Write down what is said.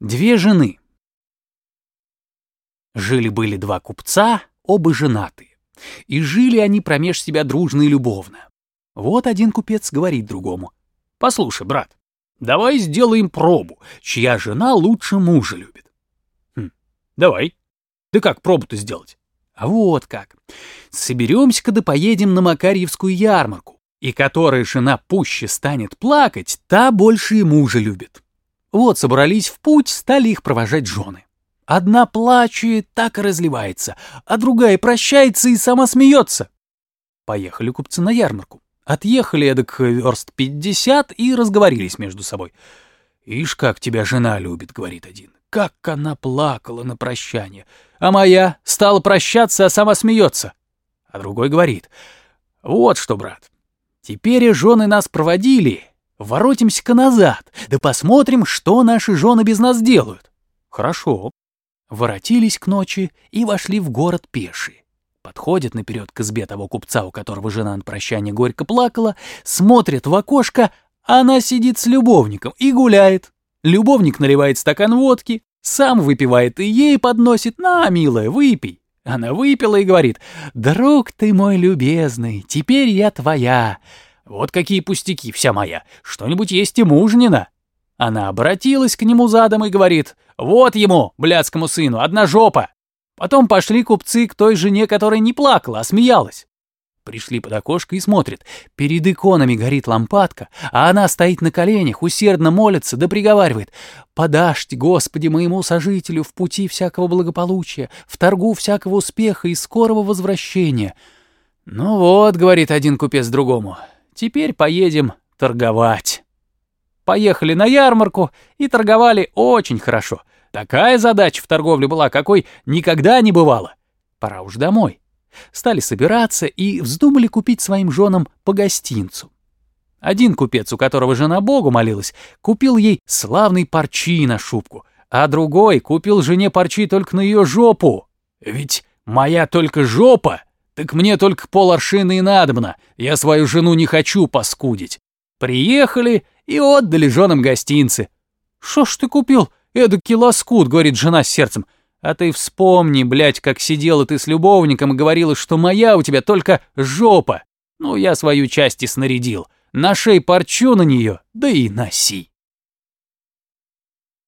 Две жены. Жили-были два купца, оба женатые. И жили они промеж себя дружно и любовно. Вот один купец говорит другому. «Послушай, брат, давай сделаем пробу, чья жена лучше мужа любит». «Хм, давай. Да как пробу-то сделать?» «А вот как. Соберемся-ка да поедем на Макарьевскую ярмарку, и которая жена пуще станет плакать, та больше и мужа любит». Вот собрались в путь, стали их провожать жены. Одна плачет, так и разливается, а другая прощается и сама смеется. Поехали купцы на ярмарку. Отъехали эдак верст пятьдесят и разговорились между собой. «Ишь, как тебя жена любит», — говорит один. «Как она плакала на прощание. А моя стала прощаться, а сама смеется». А другой говорит. «Вот что, брат, теперь и жены нас проводили, Воротимся-ка назад, да посмотрим, что наши жены без нас делают. Хорошо. Воротились к ночи и вошли в город пешие. Подходят наперед к избе того купца, у которого жена на прощание горько плакала, смотрят в окошко, она сидит с любовником и гуляет. Любовник наливает стакан водки, сам выпивает и ей подносит «На, милая, выпей». Она выпила и говорит «Друг ты мой любезный, теперь я твоя». Вот какие пустяки, вся моя. Что-нибудь есть и мужнина. Она обратилась к нему задом и говорит, вот ему, блядскому сыну, одна жопа. Потом пошли купцы к той жене, которая не плакала, а смеялась. Пришли под окошко и смотрят. Перед иконами горит лампадка, а она стоит на коленях, усердно молится, да приговаривает. «Подашьте, Господи, моему сожителю в пути всякого благополучия, в торгу всякого успеха и скорого возвращения». «Ну вот», — говорит один купец другому, Теперь поедем торговать. Поехали на ярмарку и торговали очень хорошо. Такая задача в торговле была, какой никогда не бывало. Пора уж домой. Стали собираться и вздумали купить своим женам по гостинцу. Один купец, у которого жена Богу молилась, купил ей славный парчи на шубку, а другой купил жене парчи только на ее жопу. Ведь моя только жопа так мне только поларшины и надобно, я свою жену не хочу паскудить. Приехали и отдали женам гостинцы. «Шо ж ты купил? Эдакий лоскут», — говорит жена с сердцем. «А ты вспомни, блядь, как сидела ты с любовником и говорила, что моя у тебя только жопа. Ну, я свою часть и снарядил. Нашей парчу на нее, да и носи».